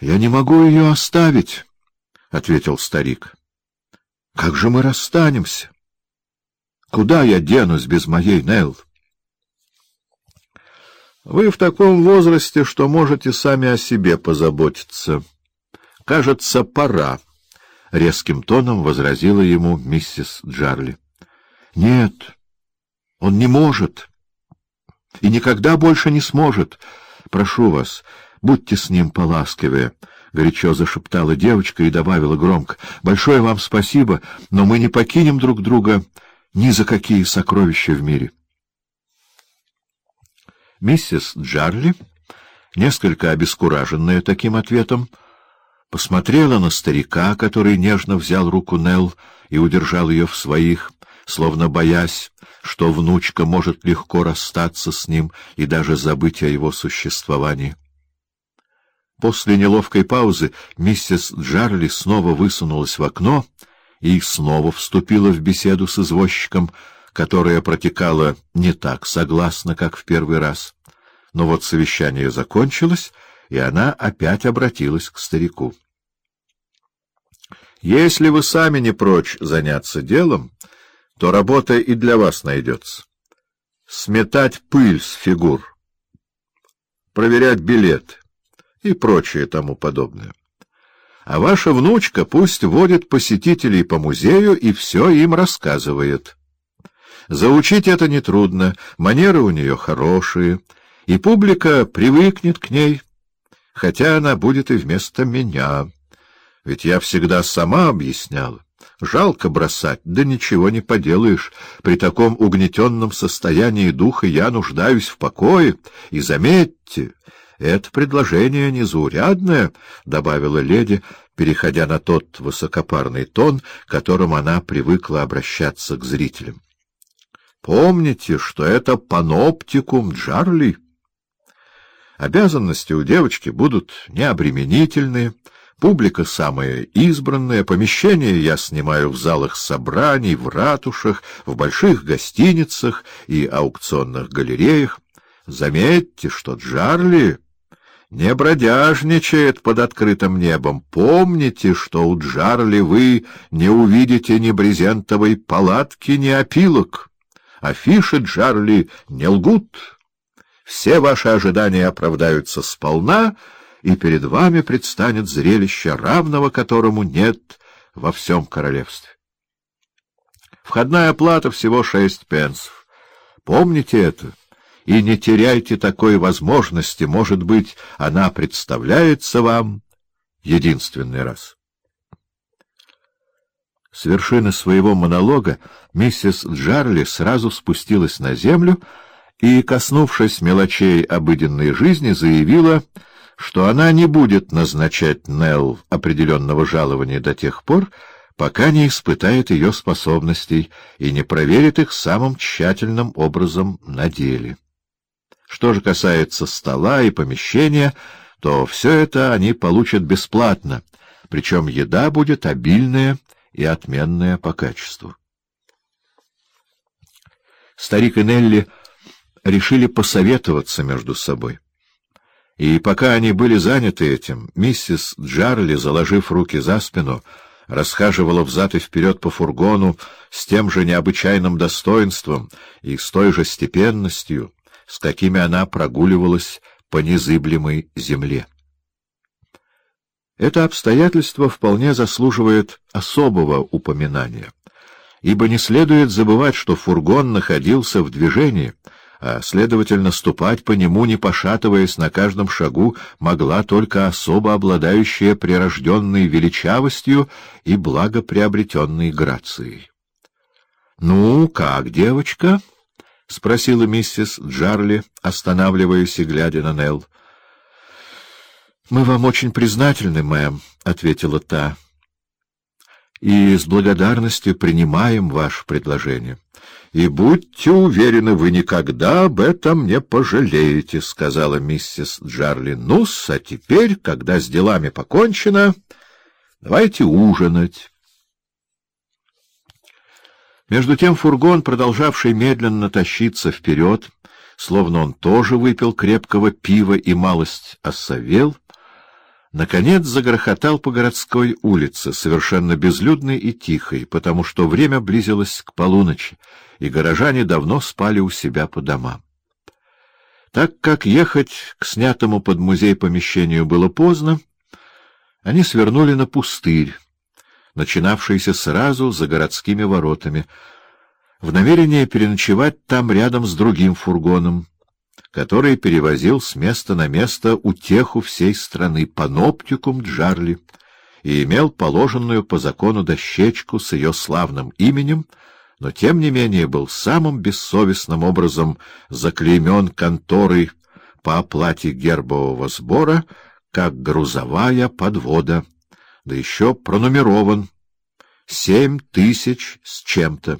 — Я не могу ее оставить, — ответил старик. — Как же мы расстанемся? Куда я денусь без моей Нелл? — Вы в таком возрасте, что можете сами о себе позаботиться. Кажется, пора, — резким тоном возразила ему миссис Джарли. — Нет, он не может и никогда больше не сможет. Прошу вас, будьте с ним поласкивее. — горячо зашептала девочка и добавила громко. — Большое вам спасибо, но мы не покинем друг друга ни за какие сокровища в мире. Миссис Джарли, несколько обескураженная таким ответом, посмотрела на старика, который нежно взял руку Нелл и удержал ее в своих, словно боясь, что внучка может легко расстаться с ним и даже забыть о его существовании. После неловкой паузы миссис Джарли снова высунулась в окно и снова вступила в беседу с извозчиком, которая протекала не так согласно, как в первый раз. Но вот совещание закончилось, и она опять обратилась к старику. — Если вы сами не прочь заняться делом, то работа и для вас найдется. Сметать пыль с фигур, проверять билеты и прочее тому подобное. А ваша внучка пусть водит посетителей по музею и все им рассказывает. Заучить это нетрудно, манеры у нее хорошие, и публика привыкнет к ней, хотя она будет и вместо меня. Ведь я всегда сама объясняла. Жалко бросать, да ничего не поделаешь. При таком угнетенном состоянии духа я нуждаюсь в покое, и заметьте... Это предложение незаурядное, — добавила леди, переходя на тот высокопарный тон, которым она привыкла обращаться к зрителям. — Помните, что это паноптикум Джарли. Обязанности у девочки будут необременительные, публика самая избранная, помещения я снимаю в залах собраний, в ратушах, в больших гостиницах и аукционных галереях. Заметьте, что Джарли не бродяжничает под открытым небом. Помните, что у Джарли вы не увидите ни брезентовой палатки, ни опилок. Афиши Джарли не лгут. Все ваши ожидания оправдаются сполна, и перед вами предстанет зрелище, равного которому нет во всем королевстве. Входная плата всего шесть пенсов. Помните это и не теряйте такой возможности, может быть, она представляется вам единственный раз. С вершины своего монолога миссис Джарли сразу спустилась на землю и, коснувшись мелочей обыденной жизни, заявила, что она не будет назначать Нелл определенного жалования до тех пор, пока не испытает ее способностей и не проверит их самым тщательным образом на деле. Что же касается стола и помещения, то все это они получат бесплатно, причем еда будет обильная и отменная по качеству. Старик и Нелли решили посоветоваться между собой. И пока они были заняты этим, миссис Джарли, заложив руки за спину, расхаживала взад и вперед по фургону с тем же необычайным достоинством и с той же степенностью, с какими она прогуливалась по незыблемой земле. Это обстоятельство вполне заслуживает особого упоминания, ибо не следует забывать, что фургон находился в движении, а, следовательно, ступать по нему, не пошатываясь на каждом шагу, могла только особо обладающая прирожденной величавостью и благоприобретенной грацией. — Ну, как, девочка? — спросила миссис Джарли, останавливаясь и глядя на Нелл. — Мы вам очень признательны, мэм, — ответила та, — и с благодарностью принимаем ваше предложение. — И будьте уверены, вы никогда об этом не пожалеете, — сказала миссис Джарли. — Ну-с, а теперь, когда с делами покончено, давайте ужинать. Между тем фургон, продолжавший медленно тащиться вперед, словно он тоже выпил крепкого пива и малость осовел, Наконец загрохотал по городской улице, совершенно безлюдной и тихой, потому что время близилось к полуночи, и горожане давно спали у себя по домам. Так как ехать к снятому под музей помещению было поздно, они свернули на пустырь, начинавшийся сразу за городскими воротами, в намерение переночевать там рядом с другим фургоном, который перевозил с места на место утеху всей страны, паноптикум Джарли, и имел положенную по закону дощечку с ее славным именем, но тем не менее был самым бессовестным образом заклеймен конторой по оплате гербового сбора, как грузовая подвода, да еще пронумерован. Семь тысяч с чем-то,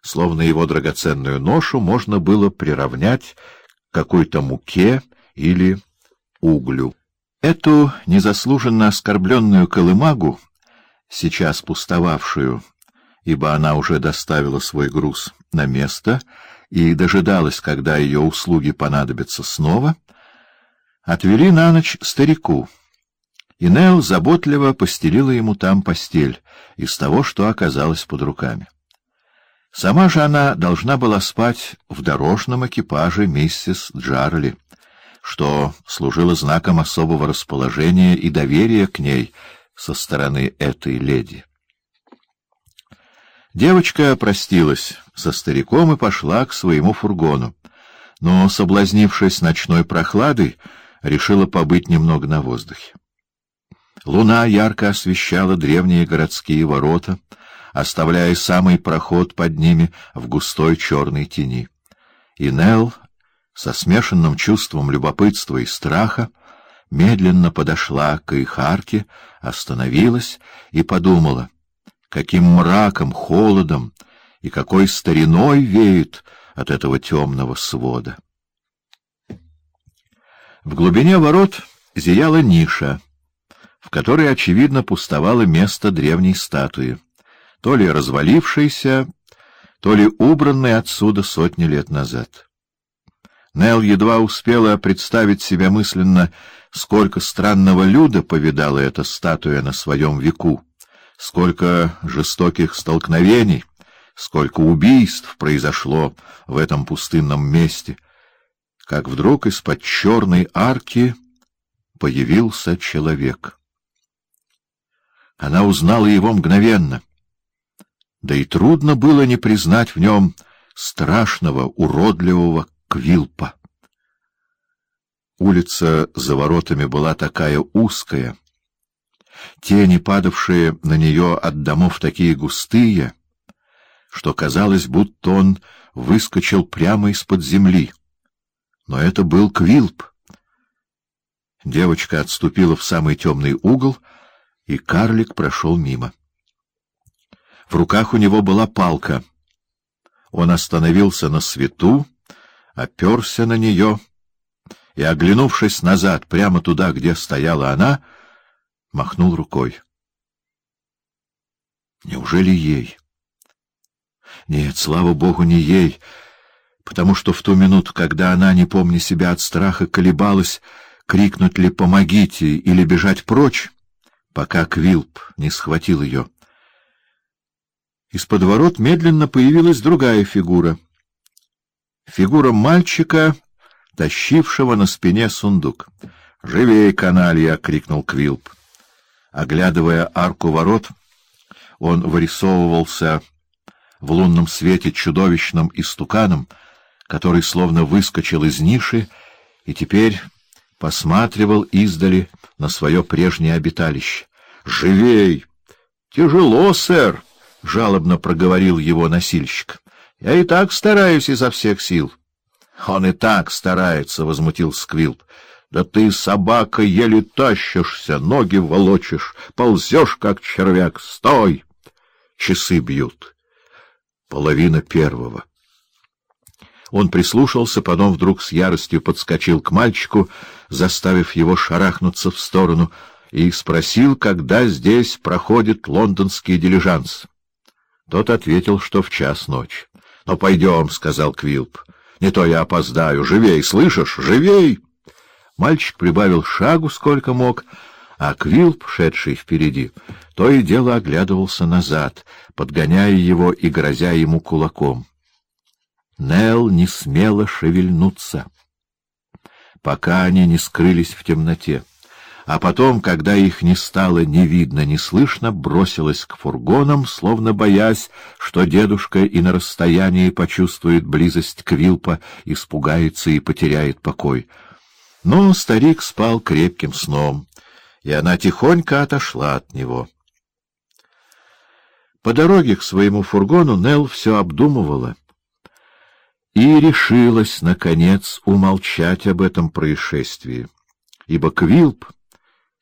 словно его драгоценную ношу можно было приравнять какой-то муке или углю. Эту незаслуженно оскорбленную колымагу, сейчас пустовавшую, ибо она уже доставила свой груз на место и дожидалась, когда ее услуги понадобятся снова, отвели на ночь старику, и Нел заботливо постелила ему там постель из того, что оказалось под руками. Сама же она должна была спать в дорожном экипаже миссис Джарли, что служило знаком особого расположения и доверия к ней со стороны этой леди. Девочка простилась со стариком и пошла к своему фургону, но, соблазнившись ночной прохладой, решила побыть немного на воздухе. Луна ярко освещала древние городские ворота — оставляя самый проход под ними в густой черной тени. И Нелл, со смешанным чувством любопытства и страха, медленно подошла к их арке, остановилась и подумала, каким мраком, холодом и какой стариной веет от этого темного свода. В глубине ворот зияла ниша, в которой, очевидно, пустовало место древней статуи то ли развалившийся, то ли убранный отсюда сотни лет назад. Нел едва успела представить себе мысленно, сколько странного люда повидала эта статуя на своем веку, сколько жестоких столкновений, сколько убийств произошло в этом пустынном месте, как вдруг из-под черной арки появился человек. Она узнала его мгновенно — да и трудно было не признать в нем страшного, уродливого Квилпа. Улица за воротами была такая узкая, тени, падавшие на нее от домов, такие густые, что казалось, будто он выскочил прямо из-под земли. Но это был Квилп. Девочка отступила в самый темный угол, и карлик прошел мимо. В руках у него была палка. Он остановился на свету, оперся на нее и, оглянувшись назад, прямо туда, где стояла она, махнул рукой. Неужели ей? Нет, слава богу, не ей, потому что в ту минуту, когда она, не помня себя от страха, колебалась, крикнуть ли «помогите» или бежать прочь, пока Квилп не схватил ее, из-под ворот медленно появилась другая фигура. Фигура мальчика, тащившего на спине сундук. «Живей, каналья!» — крикнул Квилп. Оглядывая арку ворот, он вырисовывался в лунном свете чудовищным истуканом, который словно выскочил из ниши и теперь посматривал издали на свое прежнее обиталище. «Живей!» «Тяжело, сэр!» — жалобно проговорил его носильщик. — Я и так стараюсь изо всех сил. — Он и так старается, — возмутился Сквилп. — Да ты, собака, еле тащишься, ноги волочишь, ползешь, как червяк. Стой! Часы бьют. Половина первого. Он прислушался, потом вдруг с яростью подскочил к мальчику, заставив его шарахнуться в сторону, и спросил, когда здесь проходит лондонский дилижанс. Тот ответил, что в час ночи. — Ну, пойдем, — сказал Квилп. — Не то я опоздаю. Живей, слышишь? Живей! Мальчик прибавил шагу сколько мог, а Квилп, шедший впереди, то и дело оглядывался назад, подгоняя его и грозя ему кулаком. Нел не смело шевельнуться, пока они не скрылись в темноте а потом, когда их не стало ни видно, ни слышно, бросилась к фургонам, словно боясь, что дедушка и на расстоянии почувствует близость Квилпа, испугается и потеряет покой. Но старик спал крепким сном, и она тихонько отошла от него. По дороге к своему фургону Нелл все обдумывала и решилась, наконец, умолчать об этом происшествии, ибо Квилп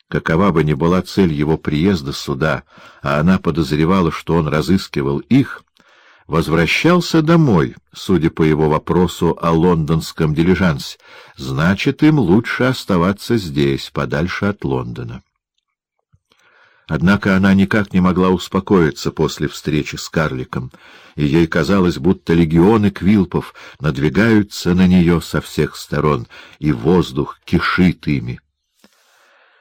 какова бы ни была цель его приезда сюда, а она подозревала, что он разыскивал их, возвращался домой, судя по его вопросу о лондонском дилижансе. Значит, им лучше оставаться здесь, подальше от Лондона. Однако она никак не могла успокоиться после встречи с карликом, и ей казалось, будто легионы квилпов надвигаются на нее со всех сторон, и воздух кишит ими.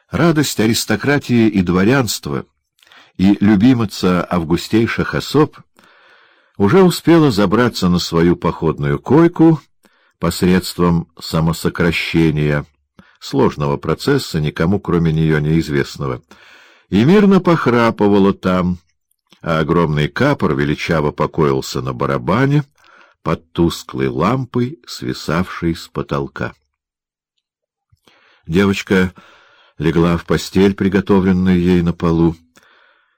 Радость аристократии и дворянства и любимица августейших особ уже успела забраться на свою походную койку посредством самосокращения, сложного процесса, никому кроме нее неизвестного, и мирно похрапывала там, а огромный капор величаво покоился на барабане под тусклой лампой, свисавшей с потолка. Девочка легла в постель, приготовленную ей на полу,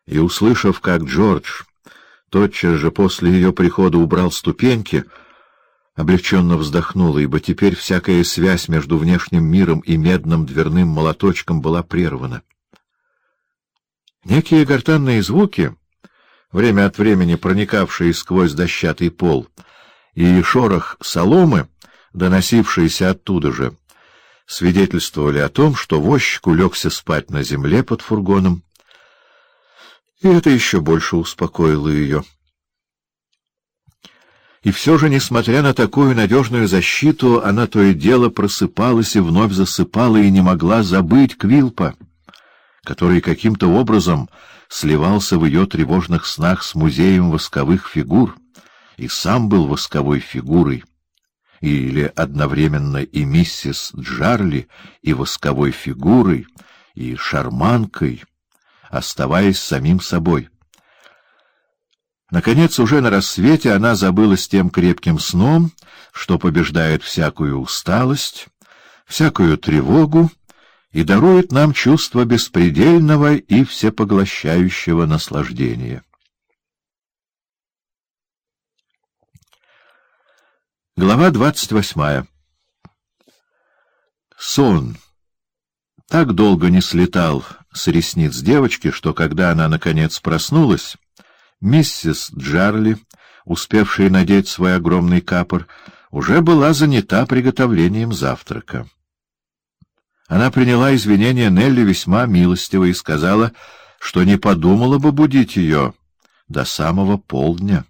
и, услышав, как Джордж тотчас же после ее прихода убрал ступеньки, облегченно вздохнула, ибо теперь всякая связь между внешним миром и медным дверным молоточком была прервана. Некие гортанные звуки, время от времени проникавшие сквозь дощатый пол, и шорох соломы, доносившиеся оттуда же, свидетельствовали о том, что возчик улегся спать на земле под фургоном, и это еще больше успокоило ее. И все же, несмотря на такую надежную защиту, она то и дело просыпалась и вновь засыпала и не могла забыть Квилпа, который каким-то образом сливался в ее тревожных снах с музеем восковых фигур и сам был восковой фигурой или одновременно и миссис Джарли, и восковой фигурой, и шарманкой, оставаясь самим собой. Наконец, уже на рассвете она забылась тем крепким сном, что побеждает всякую усталость, всякую тревогу и дарует нам чувство беспредельного и всепоглощающего наслаждения. Глава двадцать восьмая Сон так долго не слетал с ресниц девочки, что когда она, наконец, проснулась, миссис Джарли, успевшая надеть свой огромный капор, уже была занята приготовлением завтрака. Она приняла извинения Нелли весьма милостиво и сказала, что не подумала бы будить ее до самого полдня.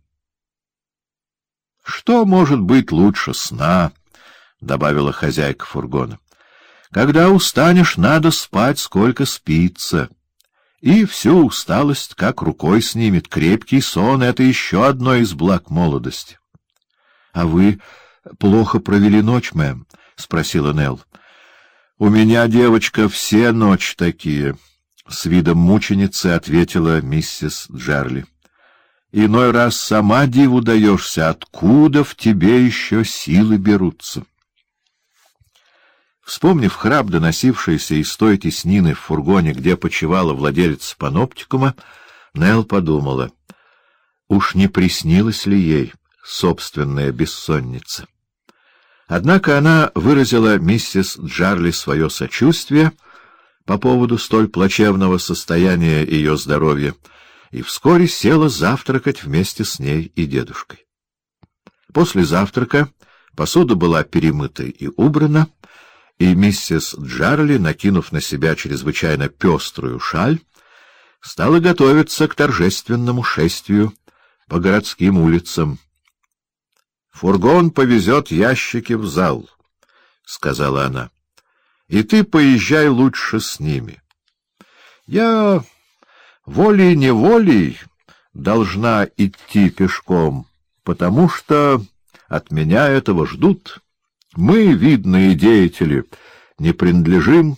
Что может быть лучше сна? — добавила хозяйка фургона. — Когда устанешь, надо спать, сколько спится. И всю усталость как рукой снимет. Крепкий сон — это еще одно из благ молодости. — А вы плохо провели ночь, мэм? — спросила Нелл. — У меня, девочка, все ночи такие, — с видом мученицы ответила миссис Джарли. Иной раз сама диву даешься, откуда в тебе еще силы берутся. Вспомнив храп, доносившийся из той теснины в фургоне, где почивала владелец паноптикума, Нел подумала, уж не приснилась ли ей собственная бессонница. Однако она выразила миссис Джарли свое сочувствие по поводу столь плачевного состояния ее здоровья, и вскоре села завтракать вместе с ней и дедушкой. После завтрака посуда была перемыта и убрана, и миссис Джарли, накинув на себя чрезвычайно пеструю шаль, стала готовиться к торжественному шествию по городским улицам. — Фургон повезет ящики в зал, — сказала она, — и ты поезжай лучше с ними. Я волей-неволей должна идти пешком, потому что от меня этого ждут. Мы, видные деятели, не принадлежим